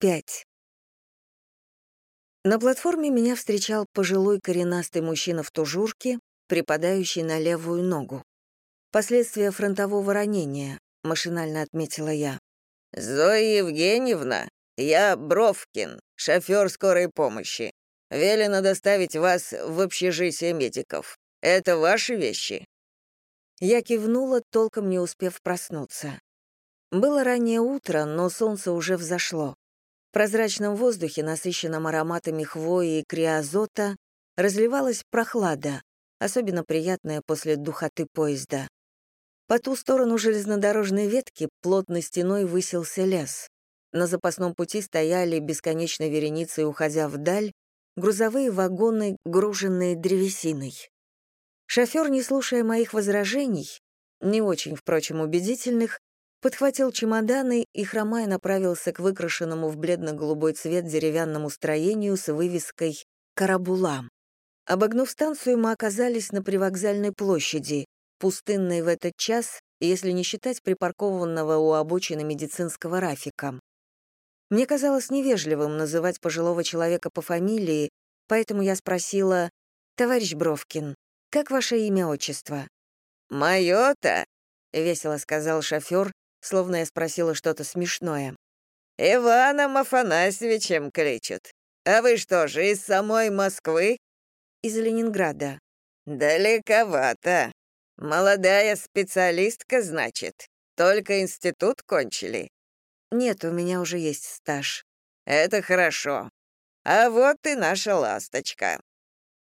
5. На платформе меня встречал пожилой коренастый мужчина в тужурке, припадающий на левую ногу. Последствия фронтового ранения, машинально отметила я. «Зоя Евгеньевна, я Бровкин, шофер скорой помощи. Велено доставить вас в общежитие медиков. Это ваши вещи?» Я кивнула, толком не успев проснуться. Было раннее утро, но солнце уже взошло. В прозрачном воздухе, насыщенном ароматами хвои и криозота, разливалась прохлада, особенно приятная после духоты поезда. По ту сторону железнодорожной ветки плотной стеной высился лес. На запасном пути стояли бесконечной вереницей, уходя вдаль, грузовые вагоны, груженные древесиной. Шофер, не слушая моих возражений, не очень, впрочем, убедительных, подхватил чемоданы и, хромая, направился к выкрашенному в бледно-голубой цвет деревянному строению с вывеской «Карабула». Обогнув станцию, мы оказались на привокзальной площади, пустынной в этот час, если не считать припаркованного у обочины медицинского рафика. Мне казалось невежливым называть пожилого человека по фамилии, поэтому я спросила, «Товарищ Бровкин, как ваше имя-отчество?» «Моё-то», — весело сказал шофер, словно я спросила что-то смешное. «Иваном Афанасьевичем кличут. А вы что же, из самой Москвы?» «Из Ленинграда». «Далековато. Молодая специалистка, значит. Только институт кончили?» «Нет, у меня уже есть стаж». «Это хорошо. А вот и наша ласточка».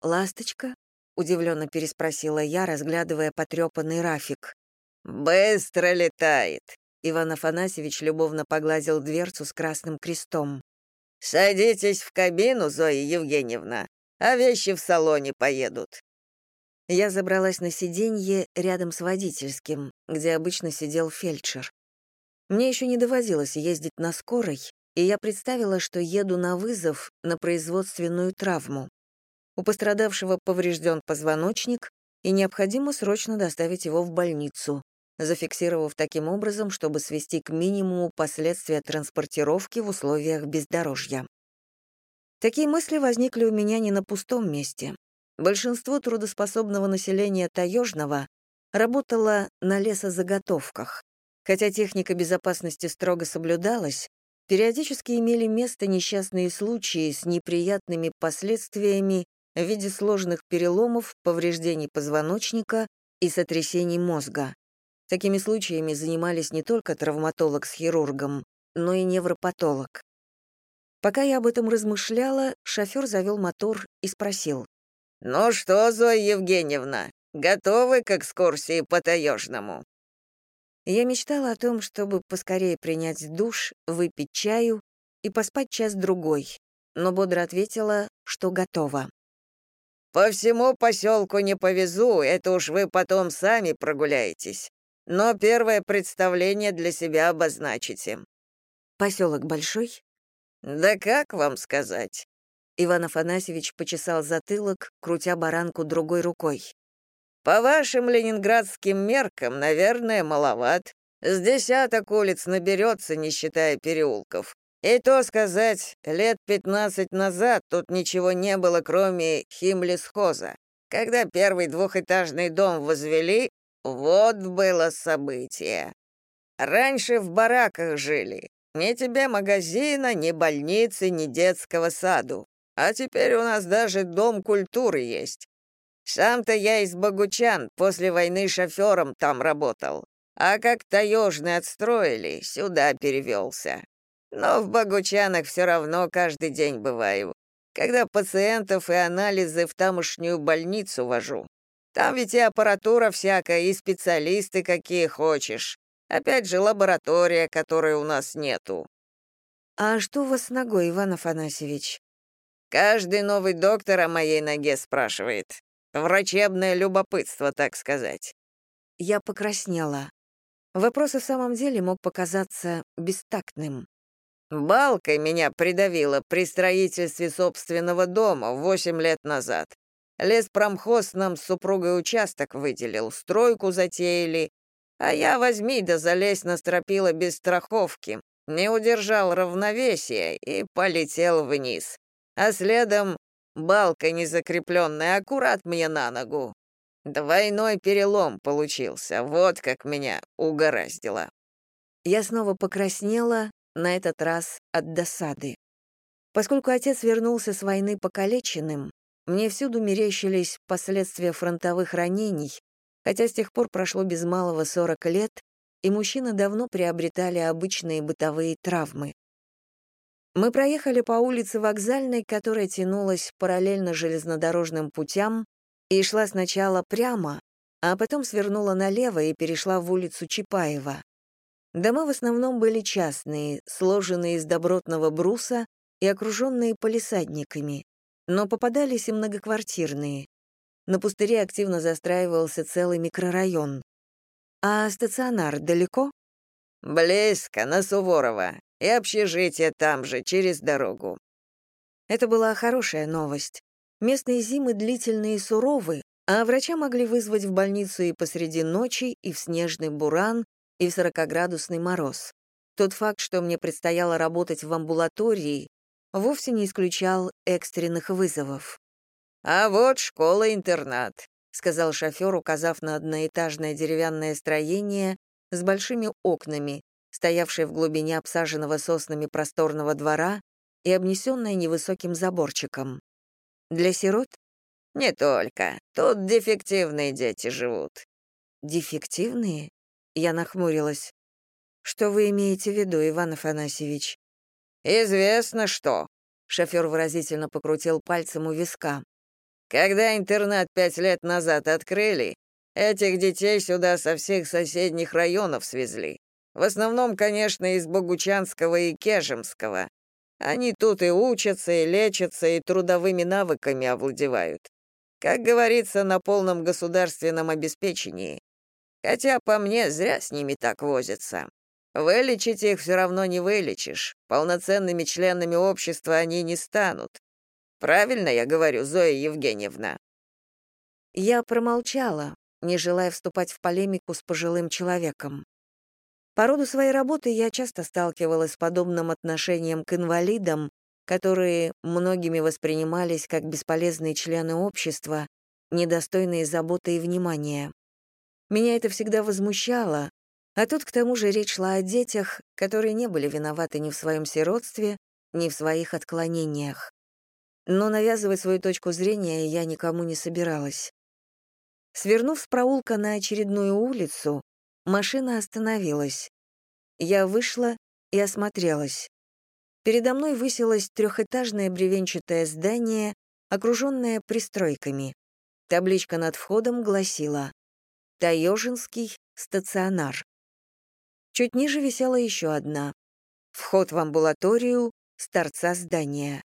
«Ласточка?» — удивленно переспросила я, разглядывая потрепанный рафик. «Быстро летает!» Иван Афанасьевич любовно погладил дверцу с красным крестом. «Садитесь в кабину, Зоя Евгеньевна, а вещи в салоне поедут». Я забралась на сиденье рядом с водительским, где обычно сидел фельдшер. Мне еще не доводилось ездить на скорой, и я представила, что еду на вызов на производственную травму. У пострадавшего поврежден позвоночник, и необходимо срочно доставить его в больницу, зафиксировав таким образом, чтобы свести к минимуму последствия транспортировки в условиях бездорожья. Такие мысли возникли у меня не на пустом месте. Большинство трудоспособного населения Таежного работало на лесозаготовках. Хотя техника безопасности строго соблюдалась, периодически имели место несчастные случаи с неприятными последствиями в виде сложных переломов, повреждений позвоночника и сотрясений мозга. Такими случаями занимались не только травматолог с хирургом, но и невропатолог. Пока я об этом размышляла, шофер завел мотор и спросил. «Ну что, Зоя Евгеньевна, готовы к экскурсии по Таежному?» Я мечтала о том, чтобы поскорее принять душ, выпить чаю и поспать час-другой, но бодро ответила, что готова. «По всему поселку не повезу, это уж вы потом сами прогуляетесь но первое представление для себя обозначите». «Поселок большой?» «Да как вам сказать?» Иван Афанасьевич почесал затылок, крутя баранку другой рукой. «По вашим ленинградским меркам, наверное, маловат. С десяток улиц наберется, не считая переулков. И то сказать, лет пятнадцать назад тут ничего не было, кроме химлесхоза. Когда первый двухэтажный дом возвели, вот было событие. Раньше в бараках жили. Ни тебе магазина, ни больницы, ни детского саду. А теперь у нас даже дом культуры есть. Сам-то я из Богучан, после войны шофером там работал. А как таежный отстроили, сюда перевелся. Но в Богучанах все равно каждый день бываю, когда пациентов и анализы в тамошнюю больницу вожу. Там ведь и аппаратура всякая, и специалисты какие хочешь. Опять же, лаборатория, которой у нас нету». «А что у вас с ногой, Иван Афанасьевич?» «Каждый новый доктор о моей ноге спрашивает. Врачебное любопытство, так сказать». Я покраснела. Вопрос и в самом деле мог показаться бестактным. «Балкой меня придавило при строительстве собственного дома восемь лет назад. Леспромхоз нам с супругой участок выделил, стройку затеяли, а я возьми да залезь на стропила без страховки. не удержал равновесия и полетел вниз. А следом балка незакрепленная аккурат мне на ногу. Двойной перелом получился, вот как меня угораздило. Я снова покраснела, на этот раз от досады. Поскольку отец вернулся с войны покалеченным, мне всюду мерещились последствия фронтовых ранений, хотя с тех пор прошло без малого 40 лет, и мужчины давно приобретали обычные бытовые травмы. Мы проехали по улице Вокзальной, которая тянулась параллельно железнодорожным путям и шла сначала прямо, а потом свернула налево и перешла в улицу Чапаева. Дома в основном были частные, сложенные из добротного бруса и окруженные полисадниками, но попадались и многоквартирные. На пустыре активно застраивался целый микрорайон. «А стационар далеко?» «Близко, на Суворова. И общежитие там же, через дорогу». Это была хорошая новость. Местные зимы длительные и суровы, а врача могли вызвать в больницу и посреди ночи, и в снежный буран, и в сорокоградусный мороз. Тот факт, что мне предстояло работать в амбулатории, вовсе не исключал экстренных вызовов. «А вот школа-интернат», — сказал шофер, указав на одноэтажное деревянное строение с большими окнами, стоявшее в глубине обсаженного соснами просторного двора и обнесенное невысоким заборчиком. Для сирот? Не только. Тут дефективные дети живут. Дефективные? Я нахмурилась. Что вы имеете в виду, Иван Афанасьевич? Известно что. Шофер выразительно покрутил пальцем у виска. Когда интернат пять лет назад открыли, этих детей сюда со всех соседних районов свезли. В основном, конечно, из Богучанского и Кежемского. Они тут и учатся, и лечатся, и трудовыми навыками овладевают. Как говорится, на полном государственном обеспечении. Хотя, по мне, зря с ними так возятся. Вылечить их все равно не вылечишь. Полноценными членами общества они не станут. Правильно я говорю, Зоя Евгеньевна?» Я промолчала, не желая вступать в полемику с пожилым человеком. По роду своей работы я часто сталкивалась с подобным отношением к инвалидам, которые многими воспринимались как бесполезные члены общества, недостойные заботы и внимания. Меня это всегда возмущало, а тут к тому же речь шла о детях, которые не были виноваты ни в своем сиротстве, ни в своих отклонениях. Но навязывать свою точку зрения я никому не собиралась. Свернув с проулка на очередную улицу, Машина остановилась. Я вышла и осмотрелась. Передо мной высилось трехэтажное бревенчатое здание, окруженное пристройками. Табличка над входом гласила «Таежинский стационар». Чуть ниже висела еще одна. Вход в амбулаторию с торца здания.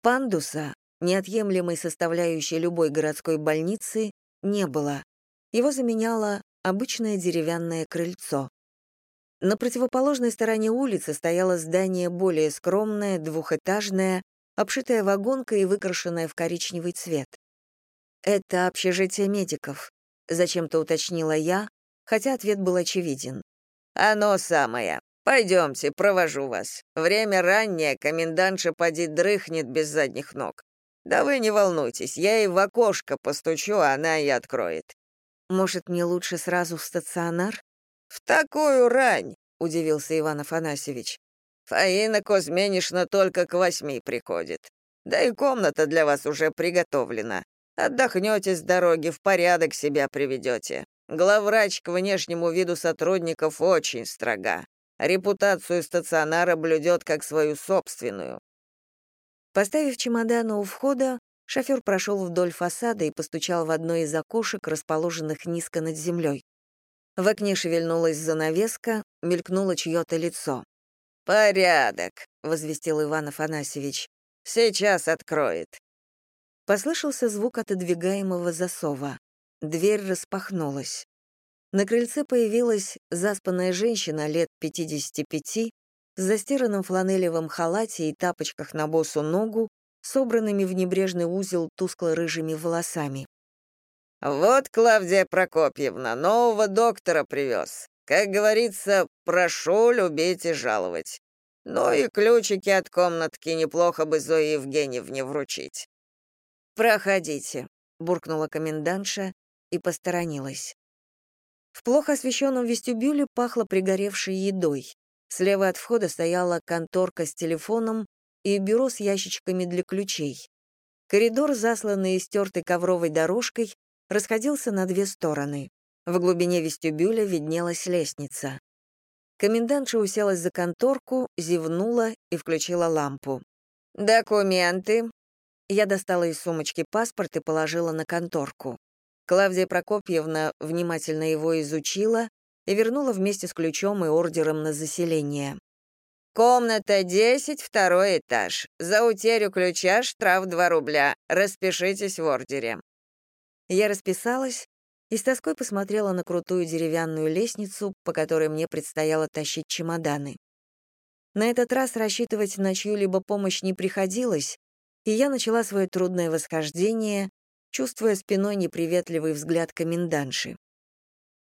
Пандуса, неотъемлемой составляющей любой городской больницы, не было. Его заменяла обычное деревянное крыльцо. На противоположной стороне улицы стояло здание более скромное, двухэтажное, обшитое вагонкой и выкрашенное в коричневый цвет. «Это общежитие медиков», — зачем-то уточнила я, хотя ответ был очевиден. «Оно самое. Пойдемте, провожу вас. Время раннее, комендантша поди дрыхнет без задних ног. Да вы не волнуйтесь, я ей в окошко постучу, а она и откроет. Может, мне лучше сразу в стационар? В такую рань, удивился Иван Афанасьевич. Фаина Кузьменишна только к восьми приходит. Да и комната для вас уже приготовлена. Отдохнете с дороги, в порядок себя приведете. Главврач к внешнему виду сотрудников очень строга. Репутацию стационара блюдет как свою собственную. Поставив чемоданы у входа, Шофер прошел вдоль фасада и постучал в одно из окошек, расположенных низко над землей. В окне шевельнулась занавеска, мелькнуло чье-то лицо. «Порядок», — возвестил Иван Афанасьевич. «Сейчас откроет». Послышался звук отодвигаемого засова. Дверь распахнулась. На крыльце появилась заспанная женщина лет 55 с застиранным фланелевым халате и тапочках на босу ногу, собранными в небрежный узел тускло-рыжими волосами. «Вот, Клавдия Прокопьевна, нового доктора привез. Как говорится, прошу любить и жаловать. Ну и ключики от комнатки неплохо бы Зои Евгеньевне вручить». «Проходите», — буркнула комендантша и посторонилась. В плохо освещенном вестибюле пахло пригоревшей едой. Слева от входа стояла конторка с телефоном и бюро с ящичками для ключей. Коридор, засланный стертой ковровой дорожкой, расходился на две стороны. В глубине вестибюля виднелась лестница. Комендантша уселась за конторку, зевнула и включила лампу. «Документы». Я достала из сумочки паспорт и положила на конторку. Клавдия Прокопьевна внимательно его изучила и вернула вместе с ключом и ордером на заселение. «Комната 10, второй этаж. За утерю ключа штраф 2 рубля. Распишитесь в ордере». Я расписалась и с тоской посмотрела на крутую деревянную лестницу, по которой мне предстояло тащить чемоданы. На этот раз рассчитывать на чью-либо помощь не приходилось, и я начала свое трудное восхождение, чувствуя спиной неприветливый взгляд комендантши.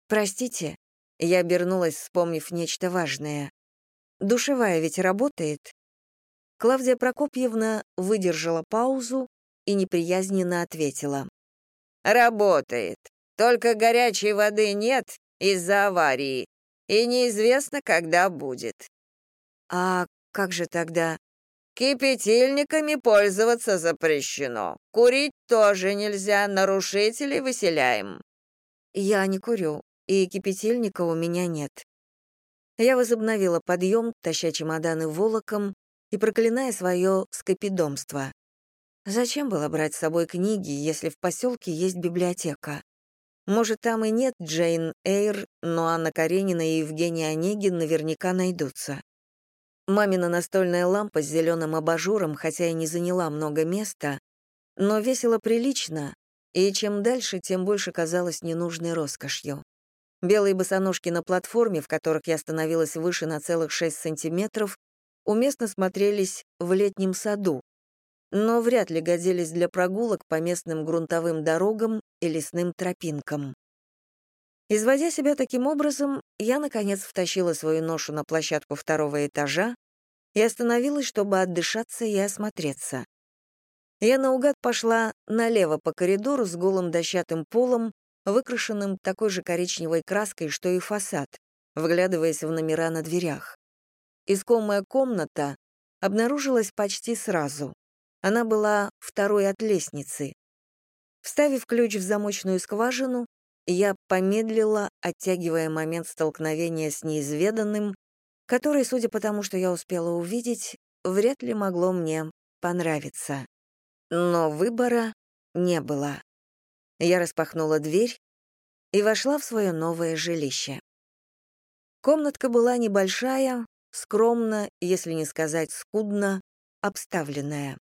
«Простите», — я обернулась, вспомнив нечто важное. «Душевая ведь работает?» Клавдия Прокопьевна выдержала паузу и неприязненно ответила. «Работает. Только горячей воды нет из-за аварии, и неизвестно, когда будет». «А как же тогда?» «Кипятильниками пользоваться запрещено. Курить тоже нельзя, нарушителей выселяем». «Я не курю, и кипятильника у меня нет». Я возобновила подъем, таща чемоданы волоком и проклиная свое скопидомство. Зачем было брать с собой книги, если в поселке есть библиотека? Может, там и нет Джейн Эйр, но Анна Каренина и Евгений Онегин наверняка найдутся. Мамина настольная лампа с зеленым абажуром, хотя и не заняла много места, но весила прилично, и чем дальше, тем больше казалась ненужной роскошью. Белые босоножки на платформе, в которых я становилась выше на целых 6 сантиметров, уместно смотрелись в летнем саду, но вряд ли годились для прогулок по местным грунтовым дорогам и лесным тропинкам. Изводя себя таким образом, я, наконец, втащила свою ношу на площадку второго этажа и остановилась, чтобы отдышаться и осмотреться. Я наугад пошла налево по коридору с голым дощатым полом, выкрашенным такой же коричневой краской, что и фасад, вглядываясь в номера на дверях. Искомая комната обнаружилась почти сразу. Она была второй от лестницы. Вставив ключ в замочную скважину, я помедлила, оттягивая момент столкновения с неизведанным, который, судя по тому, что я успела увидеть, вряд ли могло мне понравиться. Но выбора не было. Я распахнула дверь и вошла в свое новое жилище. Комнатка была небольшая, скромно, если не сказать скудно, обставленная.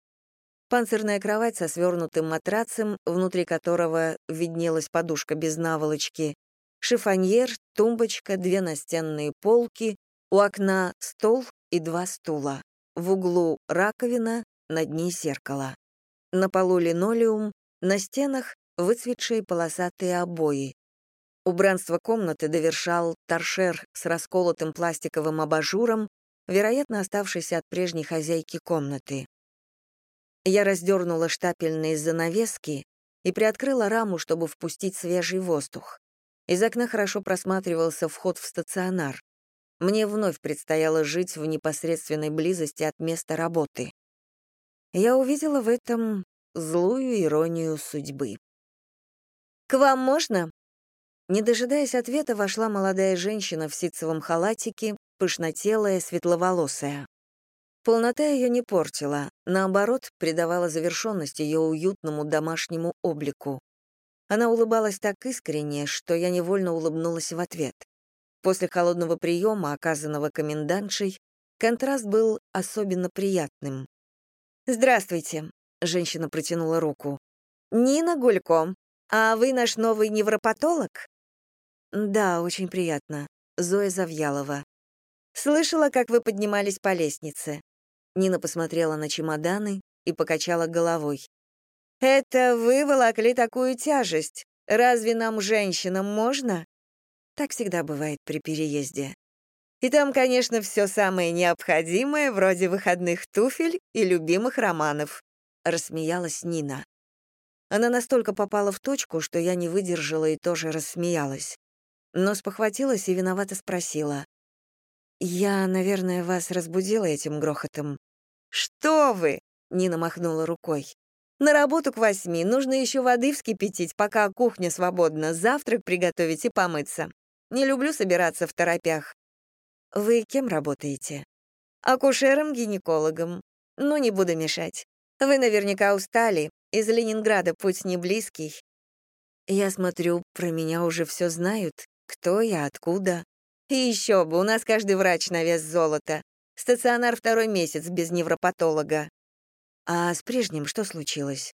Панцирная кровать со свернутым матрацем, внутри которого виднелась подушка без наволочки, шифоньер, тумбочка, две настенные полки, у окна стол и два стула. В углу раковина, над ней зеркало. На полу линолеум, на стенах выцветшие полосатые обои. Убранство комнаты довершал торшер с расколотым пластиковым абажуром, вероятно, оставшийся от прежней хозяйки комнаты. Я раздернула штапельные занавески и приоткрыла раму, чтобы впустить свежий воздух. Из окна хорошо просматривался вход в стационар. Мне вновь предстояло жить в непосредственной близости от места работы. Я увидела в этом злую иронию судьбы. «К вам можно?» Не дожидаясь ответа, вошла молодая женщина в ситцевом халатике, пышнотелая, светловолосая. Полнота ее не портила, наоборот, придавала завершенность ее уютному домашнему облику. Она улыбалась так искренне, что я невольно улыбнулась в ответ. После холодного приема, оказанного комендантшей, контраст был особенно приятным. «Здравствуйте», — женщина протянула руку. «Нина Гулько, а вы наш новый невропатолог?» «Да, очень приятно. Зоя Завьялова. Слышала, как вы поднимались по лестнице. Нина посмотрела на чемоданы и покачала головой. «Это вы волокли такую тяжесть. Разве нам, женщинам, можно?» Так всегда бывает при переезде. И там, конечно, все самое необходимое, вроде выходных туфель и любимых романов», — рассмеялась Нина. Она настолько попала в точку, что я не выдержала и тоже рассмеялась. Но спохватилась и виновато спросила. «Я, наверное, вас разбудила этим грохотом». «Что вы!» — Нина махнула рукой. «На работу к восьми, нужно еще воды вскипятить, пока кухня свободна, завтрак приготовить и помыться. Не люблю собираться в торопях». «Вы кем работаете?» «Акушером-гинекологом. Ну, не буду мешать. Вы наверняка устали, из Ленинграда путь не близкий. Я смотрю, про меня уже все знают. Кто я, откуда. И еще бы, у нас каждый врач на вес золота. Стационар второй месяц без невропатолога. А с прежним что случилось?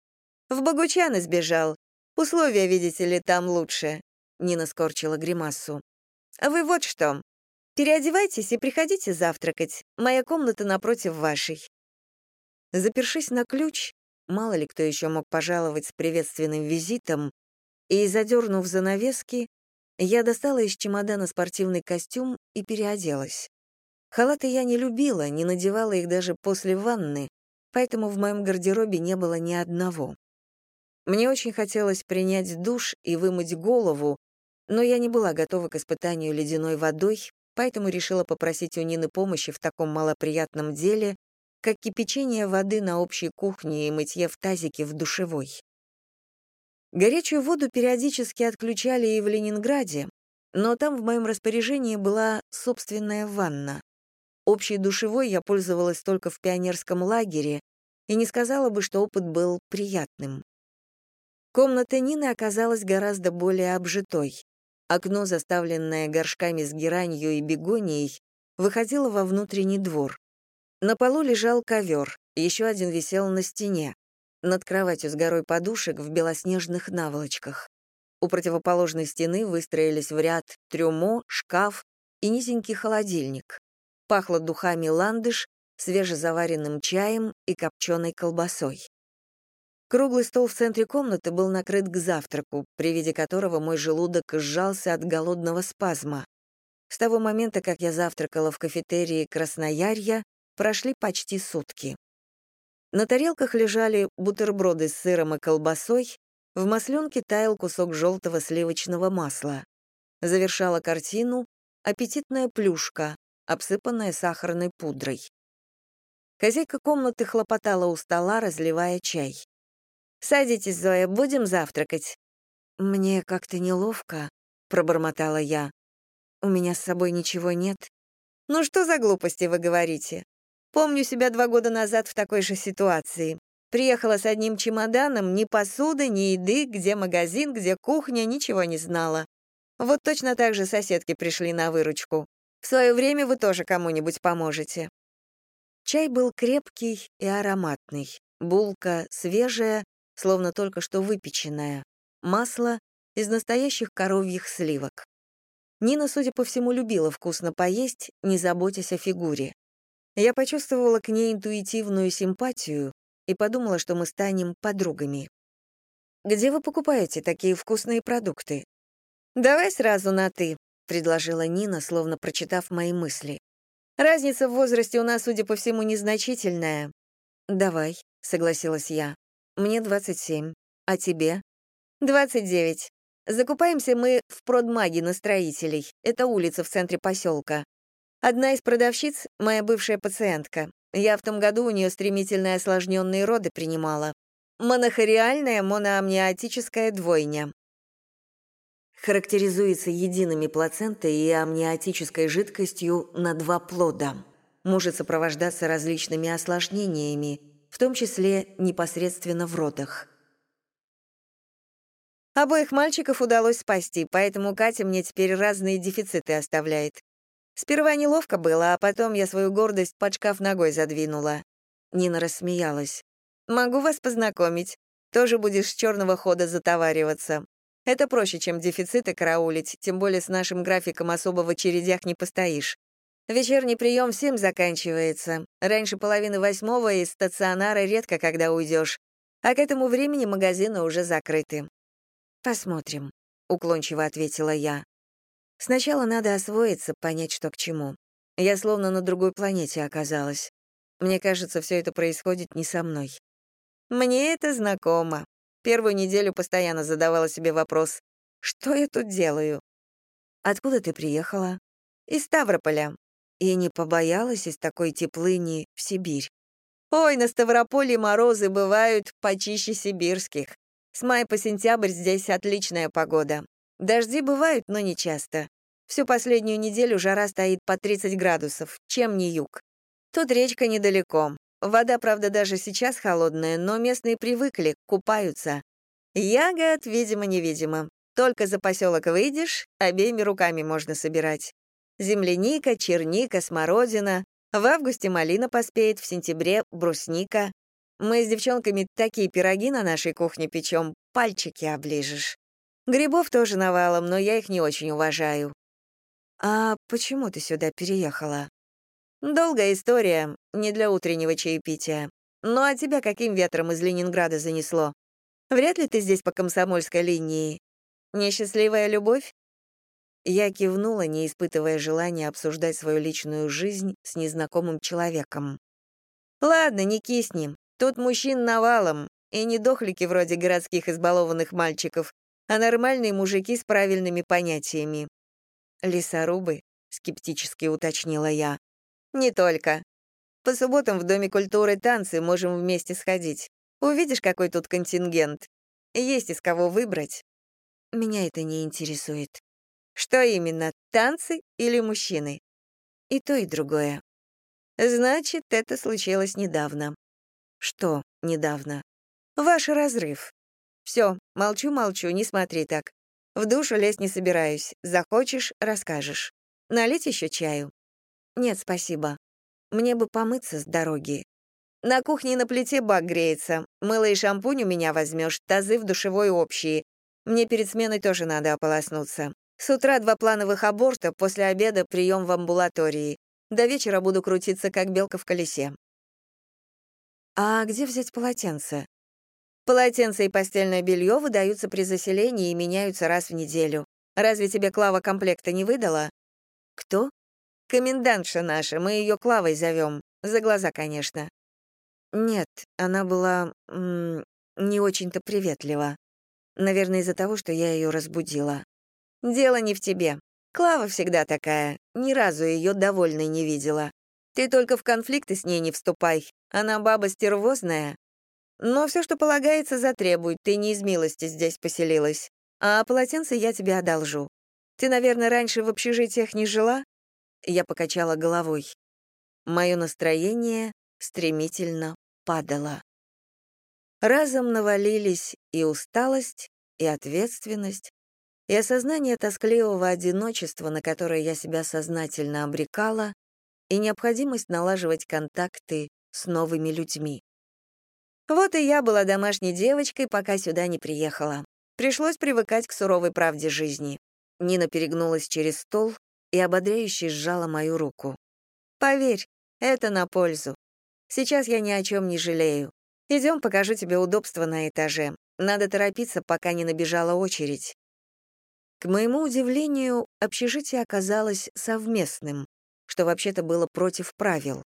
В Богучан избежал. Условия, видите ли, там лучше. Нина скорчила гримасу. А вы вот что. Переодевайтесь и приходите завтракать. Моя комната напротив вашей. Запершись на ключ, мало ли кто еще мог пожаловать с приветственным визитом, и, задернув занавески, я достала из чемодана спортивный костюм и переоделась. Халаты я не любила, не надевала их даже после ванны, поэтому в моем гардеробе не было ни одного. Мне очень хотелось принять душ и вымыть голову, но я не была готова к испытанию ледяной водой, поэтому решила попросить у Нины помощи в таком малоприятном деле, как кипячение воды на общей кухне и мытье в тазике в душевой. Горячую воду периодически отключали и в Ленинграде, но там в моем распоряжении была собственная ванна. Общей душевой я пользовалась только в пионерском лагере и не сказала бы, что опыт был приятным. Комната Нины оказалась гораздо более обжитой. Окно, заставленное горшками с геранью и бегонией, выходило во внутренний двор. На полу лежал ковер, еще один висел на стене, над кроватью с горой подушек в белоснежных наволочках. У противоположной стены выстроились в ряд трюмо, шкаф и низенький холодильник. Пахло духами ландыш, свежезаваренным чаем и копченой колбасой. Круглый стол в центре комнаты был накрыт к завтраку, при виде которого мой желудок сжался от голодного спазма. С того момента, как я завтракала в кафетерии Красноярья, Прошли почти сутки. На тарелках лежали бутерброды с сыром и колбасой, в масленке таял кусок желтого сливочного масла. Завершала картину аппетитная плюшка, обсыпанная сахарной пудрой. Хозяйка комнаты хлопотала у стола, разливая чай. «Садитесь, Зоя, будем завтракать». «Мне как-то неловко», — пробормотала я. «У меня с собой ничего нет». «Ну что за глупости вы говорите? Помню себя два года назад в такой же ситуации. Приехала с одним чемоданом, ни посуды, ни еды, где магазин, где кухня, ничего не знала. Вот точно так же соседки пришли на выручку. В свое время вы тоже кому-нибудь поможете. Чай был крепкий и ароматный. Булка свежая, словно только что выпеченная. Масло из настоящих коровьих сливок. Нина, судя по всему, любила вкусно поесть, не заботясь о фигуре. Я почувствовала к ней интуитивную симпатию и подумала, что мы станем подругами. «Где вы покупаете такие вкусные продукты?» «Давай сразу на «ты», — предложила Нина, словно прочитав мои мысли. «Разница в возрасте у нас, судя по всему, незначительная». «Давай», — согласилась я. «Мне 27. А тебе?» «29. Закупаемся мы в продмаге на строителей. Это улица в центре поселка. Одна из продавщиц — моя бывшая пациентка. Я в том году у нее стремительно осложненные роды принимала. Монохориальная моноамниотическая двойня. Характеризуется едиными плацентой и амниотической жидкостью на два плода. Может сопровождаться различными осложнениями, в том числе непосредственно в родах. Обоих мальчиков удалось спасти, поэтому Катя мне теперь разные дефициты оставляет. Сперва неловко было, а потом я свою гордость под шкаф ногой задвинула. Нина рассмеялась. «Могу вас познакомить. Тоже будешь с черного хода затовариваться. Это проще, чем дефициты караулить, тем более с нашим графиком особо в очередях не постоишь. Вечерний прием в семь заканчивается. Раньше половины восьмого из стационара редко когда уйдешь, а к этому времени магазины уже закрыты». «Посмотрим», — уклончиво ответила я. Сначала надо освоиться, понять, что к чему. Я словно на другой планете оказалась. Мне кажется, все это происходит не со мной. Мне это знакомо. Первую неделю постоянно задавала себе вопрос, что я тут делаю? Откуда ты приехала? Из Ставрополя. И не побоялась из такой теплыни в Сибирь? Ой, на Ставрополе морозы бывают почище сибирских. С мая по сентябрь здесь отличная погода. Дожди бывают, но не часто. Всю последнюю неделю жара стоит по 30 градусов, чем не юг. Тут речка недалеко. Вода, правда, даже сейчас холодная, но местные привыкли, купаются. Ягод, видимо-невидимо. Только за поселок выйдешь, обеими руками можно собирать. Земляника, черника, смородина. В августе малина поспеет, в сентябре — брусника. Мы с девчонками такие пироги на нашей кухне печем, пальчики оближешь. Грибов тоже навалом, но я их не очень уважаю. А почему ты сюда переехала? Долгая история, не для утреннего чаепития. Ну а тебя каким ветром из Ленинграда занесло? Вряд ли ты здесь по комсомольской линии. Несчастливая любовь? Я кивнула, не испытывая желания обсуждать свою личную жизнь с незнакомым человеком. Ладно, не кисни. Тут мужчин навалом, и не дохлики вроде городских избалованных мальчиков, а нормальные мужики с правильными понятиями. «Лесорубы?» — скептически уточнила я. «Не только. По субботам в Доме культуры танцы можем вместе сходить. Увидишь, какой тут контингент. Есть из кого выбрать». «Меня это не интересует». «Что именно, танцы или мужчины?» «И то, и другое». «Значит, это случилось недавно». «Что недавно?» «Ваш разрыв». Все, молчу-молчу, не смотри так. В душу лезть не собираюсь. Захочешь — расскажешь. Налить еще чаю?» «Нет, спасибо. Мне бы помыться с дороги». «На кухне на плите бак греется. Мыло и шампунь у меня возьмешь, тазы в душевой общие. Мне перед сменой тоже надо ополоснуться. С утра два плановых аборта, после обеда прием в амбулатории. До вечера буду крутиться, как белка в колесе». «А где взять полотенце?» Полотенце и постельное белье выдаются при заселении и меняются раз в неделю. Разве тебе Клава комплекта не выдала? Кто? Комендантша наша, мы ее Клавой зовем. За глаза, конечно. Нет, она была не очень-то приветлива. Наверное, из-за того, что я ее разбудила. Дело не в тебе. Клава всегда такая. Ни разу ее довольной не видела. Ты только в конфликты с ней не вступай. Она баба стервозная, но все, что полагается, затребует, ты не из милости здесь поселилась. А полотенце я тебе одолжу. Ты, наверное, раньше в общежитиях не жила?» Я покачала головой. Мое настроение стремительно падало. Разом навалились и усталость, и ответственность, и осознание тоскливого одиночества, на которое я себя сознательно обрекала, и необходимость налаживать контакты с новыми людьми. Вот и я была домашней девочкой, пока сюда не приехала. Пришлось привыкать к суровой правде жизни. Нина перегнулась через стол и ободряюще сжала мою руку. «Поверь, это на пользу. Сейчас я ни о чем не жалею. Идем, покажу тебе удобство на этаже. Надо торопиться, пока не набежала очередь». К моему удивлению, общежитие оказалось совместным, что вообще-то было против правил.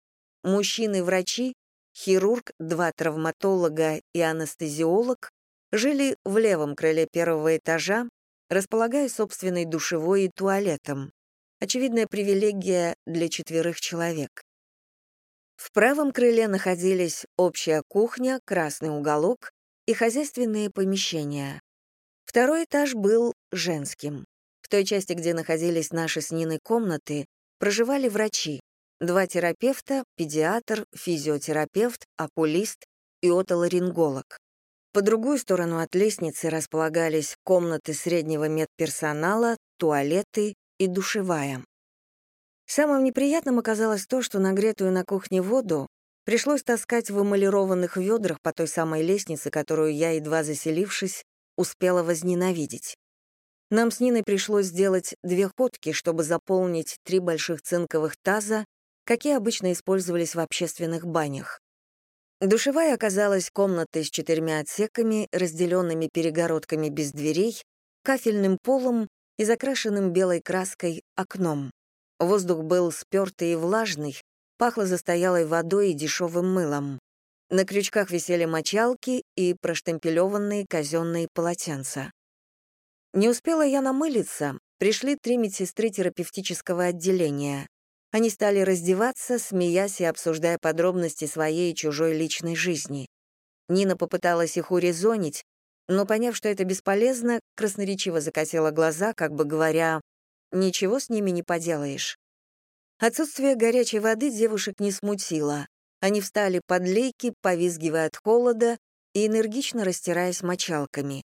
Мужчины-врачи хирург, два травматолога и анестезиолог жили в левом крыле первого этажа, располагая собственной душевой и туалетом. Очевидная привилегия для четверых человек. В правом крыле находились общая кухня, красный уголок и хозяйственные помещения. Второй этаж был женским. В той части, где находились наши с Ниной комнаты, проживали врачи, Два терапевта, педиатр, физиотерапевт, окулист и отоларинголог. По другую сторону от лестницы располагались комнаты среднего медперсонала, туалеты и душевая. Самым неприятным оказалось то, что нагретую на кухне воду пришлось таскать в эмалированных ведрах по той самой лестнице, которую я, едва заселившись, успела возненавидеть. Нам с Ниной пришлось сделать две ходки, чтобы заполнить три больших цинковых таза какие обычно использовались в общественных банях. Душевая оказалась комнатой с четырьмя отсеками, разделенными перегородками без дверей, кафельным полом и закрашенным белой краской окном. Воздух был спёртый и влажный, пахло застоялой водой и дешевым мылом. На крючках висели мочалки и проштемпелеванные казенные полотенца. Не успела я намылиться, пришли три медсестры терапевтического отделения. Они стали раздеваться, смеясь и обсуждая подробности своей и чужой личной жизни. Нина попыталась их урезонить, но, поняв, что это бесполезно, красноречиво закатила глаза, как бы говоря, «Ничего с ними не поделаешь». Отсутствие горячей воды девушек не смутило. Они встали под лейки, повизгивая от холода и энергично растираясь мочалками.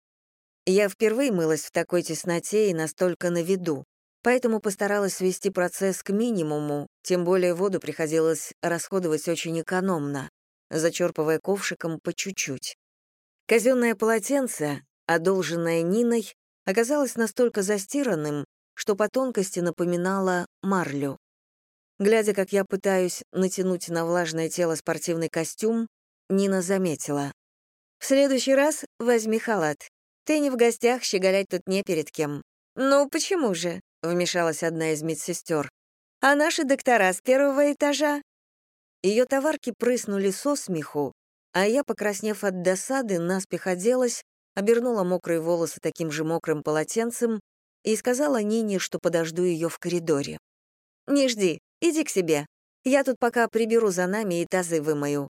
Я впервые мылась в такой тесноте и настолько на виду, поэтому постаралась свести процесс к минимуму, тем более воду приходилось расходовать очень экономно, зачерпывая ковшиком по чуть-чуть. Казенное полотенце, одолженное Ниной, оказалось настолько застиранным, что по тонкости напоминало марлю. Глядя, как я пытаюсь натянуть на влажное тело спортивный костюм, Нина заметила. «В следующий раз возьми халат. Ты не в гостях, щеголять тут не перед кем». «Ну, почему же?» — вмешалась одна из медсестер. «А наши доктора с первого этажа?» Ее товарки прыснули со смеху, а я, покраснев от досады, наспех оделась, обернула мокрые волосы таким же мокрым полотенцем и сказала Нине, что подожду ее в коридоре. «Не жди, Иди к себе. Я тут пока приберу за нами и тазы вымою».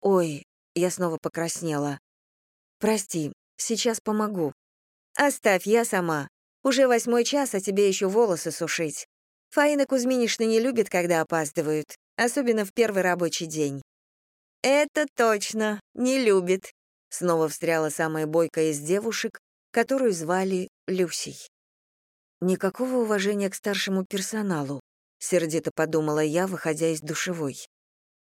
«Ой», — я снова покраснела. «Прости, сейчас помогу». «Оставь, я сама. Уже восьмой час, а тебе еще волосы сушить. Фаина Кузьминишна не любит, когда опаздывают, особенно в первый рабочий день». «Это точно, не любит», — снова встряла самая бойкая из девушек, которую звали Люсей. Никакого уважения к старшему персоналу. — сердито подумала я, выходя из душевой.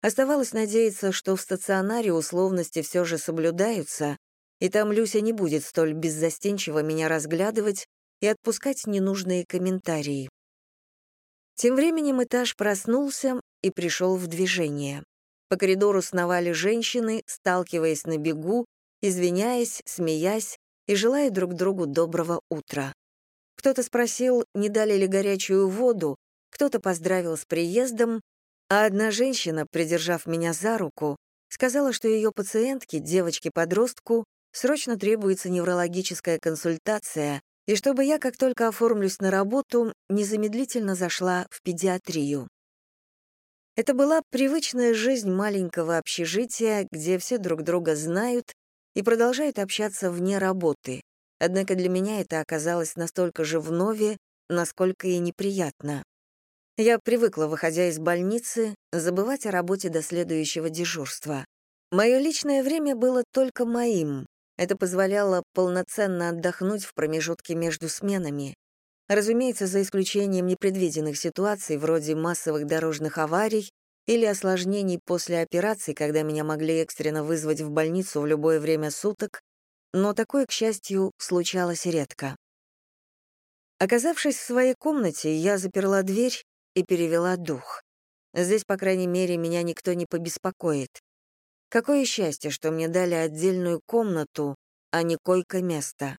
Оставалось надеяться, что в стационаре условности все же соблюдаются, и там Люся не будет столь беззастенчиво меня разглядывать и отпускать ненужные комментарии. Тем временем этаж проснулся и пришел в движение. По коридору сновали женщины, сталкиваясь на бегу, извиняясь, смеясь и желая друг другу доброго утра. Кто-то спросил, не дали ли горячую воду, кто-то поздравил с приездом, а одна женщина, придержав меня за руку, сказала, что ее пациентке, девочке-подростку, срочно требуется неврологическая консультация, и чтобы я, как только оформлюсь на работу, незамедлительно зашла в педиатрию. Это была привычная жизнь маленького общежития, где все друг друга знают и продолжают общаться вне работы. Однако для меня это оказалось настолько же вновь, насколько и неприятно. Я привыкла, выходя из больницы, забывать о работе до следующего дежурства. Мое личное время было только моим. Это позволяло полноценно отдохнуть в промежутке между сменами. Разумеется, за исключением непредвиденных ситуаций, вроде массовых дорожных аварий или осложнений после операции, когда меня могли экстренно вызвать в больницу в любое время суток, но такое, к счастью, случалось редко. Оказавшись в своей комнате, я заперла дверь и перевела дух. Здесь, по крайней мере, меня никто не побеспокоит. Какое счастье, что мне дали отдельную комнату, а не койко-место.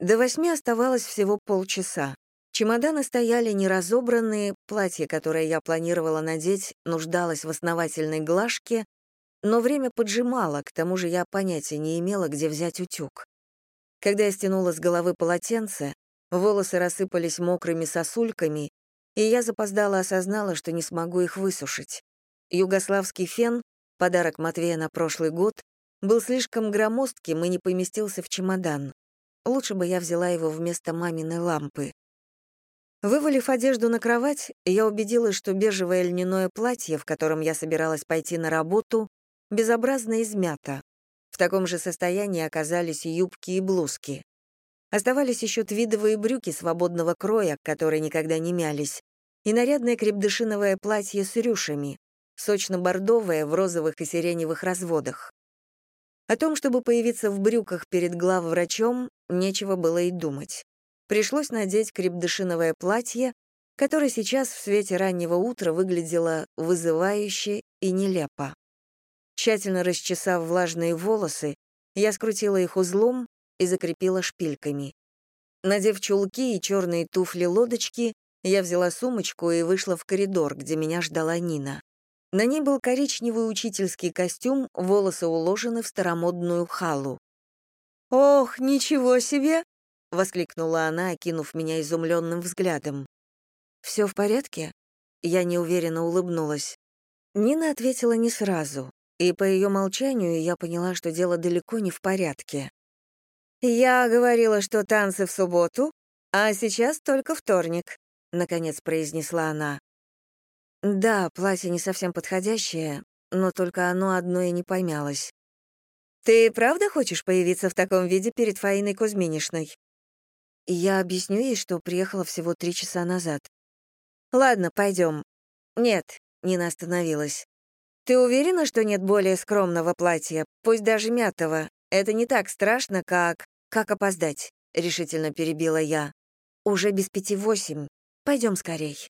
До восьми оставалось всего полчаса. Чемоданы стояли неразобранные, платье, которое я планировала надеть, нуждалось в основательной глажке, но время поджимало, к тому же я понятия не имела, где взять утюг. Когда я стянула с головы полотенце, волосы рассыпались мокрыми сосульками, и я запоздала осознала, что не смогу их высушить. Югославский фен, подарок Матвея на прошлый год, был слишком громоздким и не поместился в чемодан. Лучше бы я взяла его вместо маминой лампы. Вывалив одежду на кровать, я убедилась, что бежевое льняное платье, в котором я собиралась пойти на работу, безобразно измято. В таком же состоянии оказались юбки и блузки. Оставались еще твидовые брюки свободного кроя, которые никогда не мялись, и нарядное крепдышиновое платье с рюшами, сочно-бордовое в розовых и сиреневых разводах. О том, чтобы появиться в брюках перед главврачом, нечего было и думать. Пришлось надеть крепдышиновое платье, которое сейчас в свете раннего утра выглядело вызывающе и нелепо. Тщательно расчесав влажные волосы, я скрутила их узлом и закрепила шпильками. Надев чулки и черные туфли-лодочки, я взяла сумочку и вышла в коридор, где меня ждала Нина. На ней был коричневый учительский костюм, волосы уложены в старомодную халу. «Ох, ничего себе!» — воскликнула она, окинув меня изумленным взглядом. «Все в порядке?» Я неуверенно улыбнулась. Нина ответила не сразу, и по ее молчанию я поняла, что дело далеко не в порядке. «Я говорила, что танцы в субботу, а сейчас только вторник», — наконец произнесла она. «Да, платье не совсем подходящее, но только оно одно и не помялось. Ты правда хочешь появиться в таком виде перед Фаиной Кузьминишной?» Я объясню ей, что приехала всего три часа назад. «Ладно, пойдем. «Нет», — Нина остановилась. «Ты уверена, что нет более скромного платья, пусть даже мятого? Это не так страшно, как... как опоздать», — решительно перебила я. «Уже без пяти восемь. Пойдем скорей».